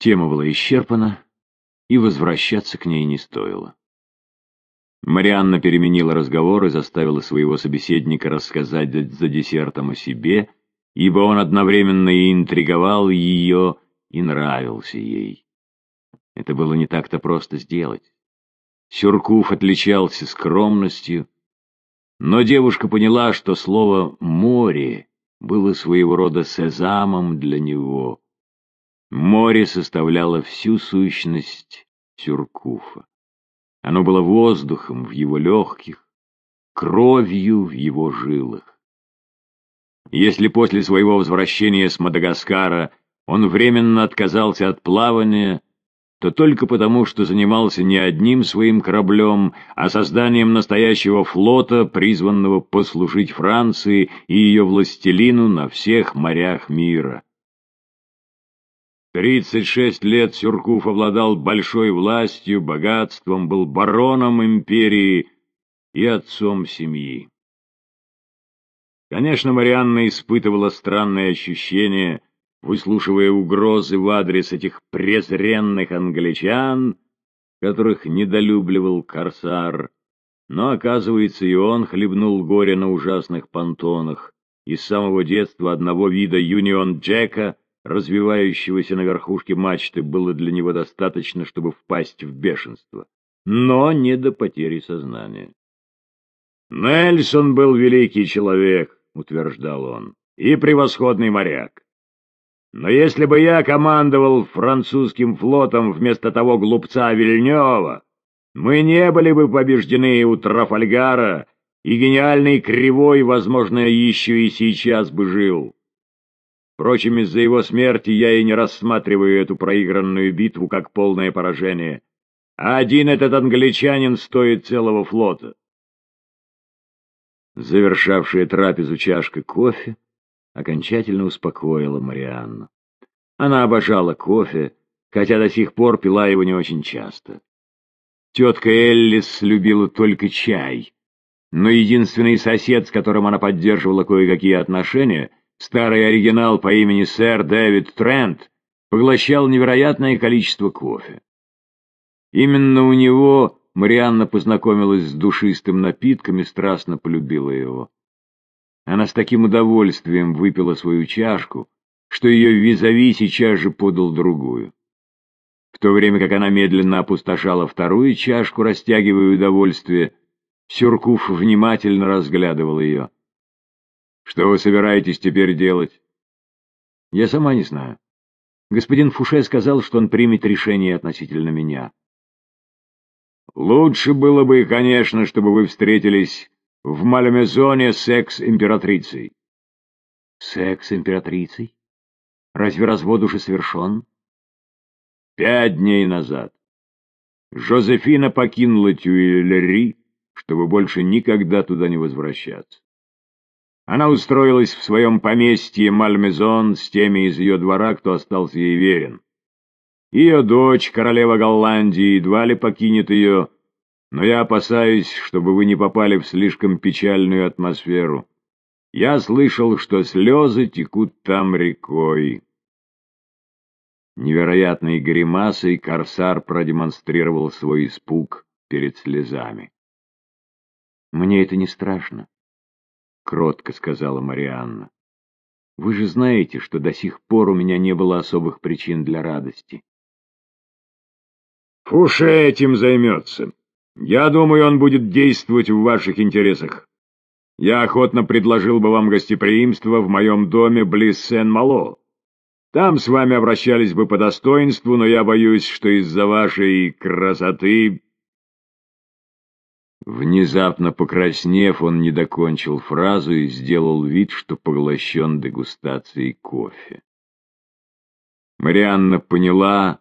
Тема была исчерпана, и возвращаться к ней не стоило. Марианна переменила разговор и заставила своего собеседника рассказать за десертом о себе, ибо он одновременно и интриговал ее, и нравился ей. Это было не так-то просто сделать. Сюркув отличался скромностью, но девушка поняла, что слово «море» было своего рода сезамом для него. Море составляло всю сущность Сюркуфа. Оно было воздухом в его легких, кровью в его жилах. Если после своего возвращения с Мадагаскара он временно отказался от плавания, то только потому, что занимался не одним своим кораблем, а созданием настоящего флота, призванного послужить Франции и ее властелину на всех морях мира. Тридцать шесть лет Сюркуф обладал большой властью, богатством, был бароном империи и отцом семьи. Конечно, Марианна испытывала странное ощущение, выслушивая угрозы в адрес этих презренных англичан, которых недолюбливал Корсар, но, оказывается, и он хлебнул горе на ужасных понтонах, и с самого детства одного вида Юнион Джека — развивающегося на верхушке мачты, было для него достаточно, чтобы впасть в бешенство, но не до потери сознания. «Нельсон был великий человек», — утверждал он, — «и превосходный моряк. Но если бы я командовал французским флотом вместо того глупца Вильнева, мы не были бы побеждены у Трафальгара, и гениальный Кривой, возможно, еще и сейчас бы жил». Впрочем, из-за его смерти я и не рассматриваю эту проигранную битву как полное поражение. А один этот англичанин стоит целого флота. Завершавшая трапезу чашка кофе окончательно успокоила Марианну. Она обожала кофе, хотя до сих пор пила его не очень часто. Тетка Эллис любила только чай, но единственный сосед, с которым она поддерживала кое-какие отношения — Старый оригинал по имени сэр Дэвид Трент поглощал невероятное количество кофе. Именно у него Марианна познакомилась с душистым напитком и страстно полюбила его. Она с таким удовольствием выпила свою чашку, что ее визави сейчас же подал другую. В то время как она медленно опустошала вторую чашку, растягивая удовольствие, Сюркуф внимательно разглядывал ее. Что вы собираетесь теперь делать? Я сама не знаю. Господин Фуше сказал, что он примет решение относительно меня. Лучше было бы, конечно, чтобы вы встретились в Мальмезоне с экс-императрицей. С экс-императрицей? Разве развод уже совершен? Пять дней назад. Жозефина покинула Тюильри, чтобы больше никогда туда не возвращаться. Она устроилась в своем поместье Мальмезон с теми из ее двора, кто остался ей верен. Ее дочь, королева Голландии, едва ли покинет ее, но я опасаюсь, чтобы вы не попали в слишком печальную атмосферу. Я слышал, что слезы текут там рекой. Невероятной гримасой корсар продемонстрировал свой испуг перед слезами. «Мне это не страшно», — кротко сказала Марианна. «Вы же знаете, что до сих пор у меня не было особых причин для радости». «Фуше этим займется. Я думаю, он будет действовать в ваших интересах. Я охотно предложил бы вам гостеприимство в моем доме близ Сен-Мало. Там с вами обращались бы по достоинству, но я боюсь, что из-за вашей красоты Внезапно покраснев, он не докончил фразу и сделал вид, что поглощен дегустацией кофе. Марианна поняла,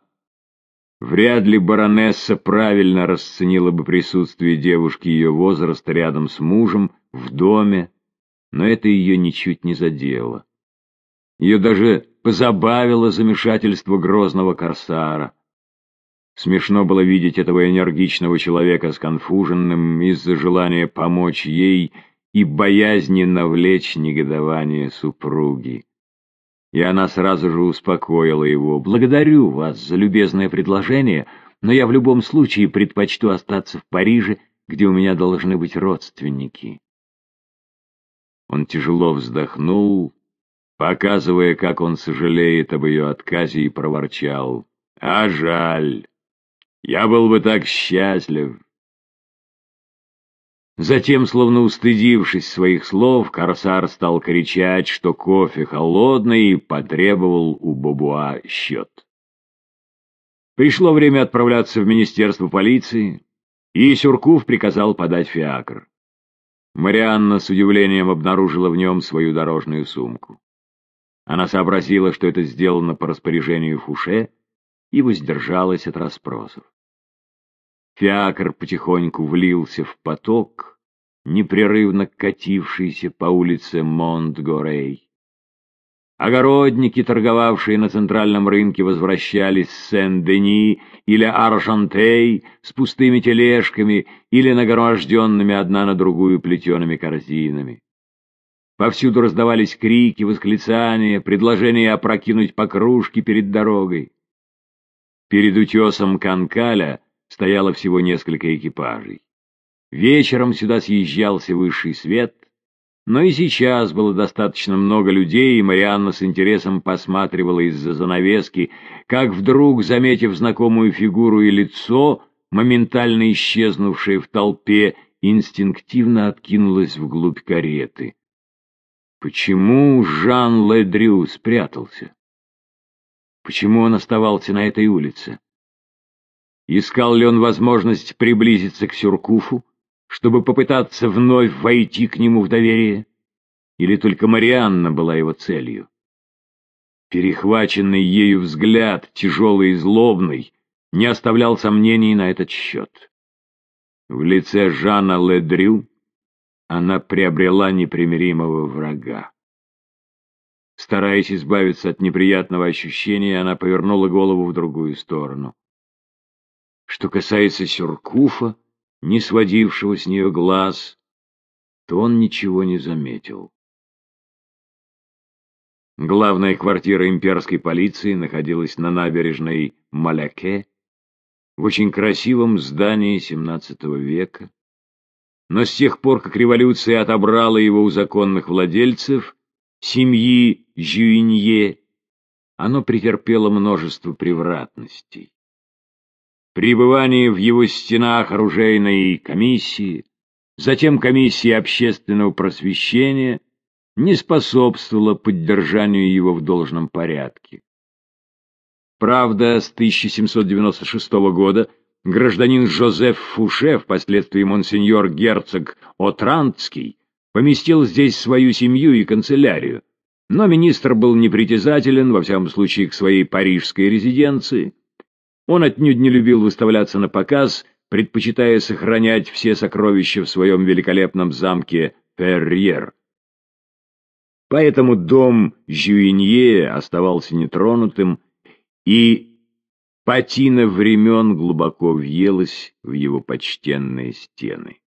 вряд ли баронесса правильно расценила бы присутствие девушки ее возраста рядом с мужем в доме, но это ее ничуть не задело. Ее даже позабавило замешательство грозного корсара. Смешно было видеть этого энергичного человека сконфуженным из-за желания помочь ей и боязни навлечь негодование супруги. И она сразу же успокоила его. «Благодарю вас за любезное предложение, но я в любом случае предпочту остаться в Париже, где у меня должны быть родственники». Он тяжело вздохнул, показывая, как он сожалеет об ее отказе, и проворчал. «А жаль! Я был бы так счастлив!» Затем, словно устыдившись своих слов, Корсар стал кричать, что кофе холодный, и потребовал у Бобуа счет. Пришло время отправляться в Министерство полиции, и Сюркув приказал подать фиакр. Марианна с удивлением обнаружила в нем свою дорожную сумку. Она сообразила, что это сделано по распоряжению Фуше, и воздержалась от расспросов. Фиакр потихоньку влился в поток, непрерывно катившийся по улице Монт-Горей. Огородники, торговавшие на центральном рынке, возвращались с Сен-Дени или Аржантей с пустыми тележками или нагроможденными одна на другую плетеными корзинами. Повсюду раздавались крики, восклицания, предложения опрокинуть покружки перед дорогой. Перед утесом Канкаля стояло всего несколько экипажей. Вечером сюда съезжался высший свет, но и сейчас было достаточно много людей, и Марианна с интересом посматривала из-за занавески, как вдруг, заметив знакомую фигуру и лицо, моментально исчезнувшее в толпе, инстинктивно откинулась вглубь кареты. Почему Жан Ледрю спрятался? Почему он оставался на этой улице? Искал ли он возможность приблизиться к Сюркуфу, чтобы попытаться вновь войти к нему в доверие? Или только Марианна была его целью? Перехваченный ею взгляд, тяжелый и злобный, не оставлял сомнений на этот счет. В лице Жана Ледрю она приобрела непримиримого врага. Стараясь избавиться от неприятного ощущения, она повернула голову в другую сторону. Что касается Сюркуфа, не сводившего с нее глаз, то он ничего не заметил. Главная квартира имперской полиции находилась на набережной Маляке, в очень красивом здании XVII века. Но с тех пор, как революция отобрала его у законных владельцев, семьи Жюинье, оно претерпело множество превратностей. Пребывание в его стенах оружейной комиссии, затем комиссии общественного просвещения не способствовало поддержанию его в должном порядке. Правда, с 1796 года гражданин Жозеф Фуше, впоследствии монсеньор герцог Отрандский, поместил здесь свою семью и канцелярию, но министр был непритязателен, во всяком случае, к своей парижской резиденции, он отнюдь не любил выставляться на показ, предпочитая сохранять все сокровища в своем великолепном замке Перриер. Поэтому дом Жюинье оставался нетронутым, и патина времен глубоко въелась в его почтенные стены.